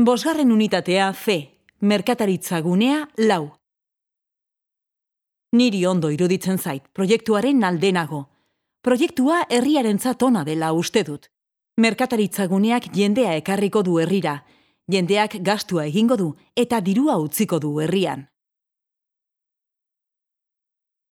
Bosgarren unitatea C. Merkataritza gunea lau. Niri ondo iruditzen zait, proiektuaren aldenago. Proiektua herriaren ona dela uste dut. Merkataritza guneak jendea ekarriko du herrira, jendeak gastua egingo du eta dirua utziko du herrian.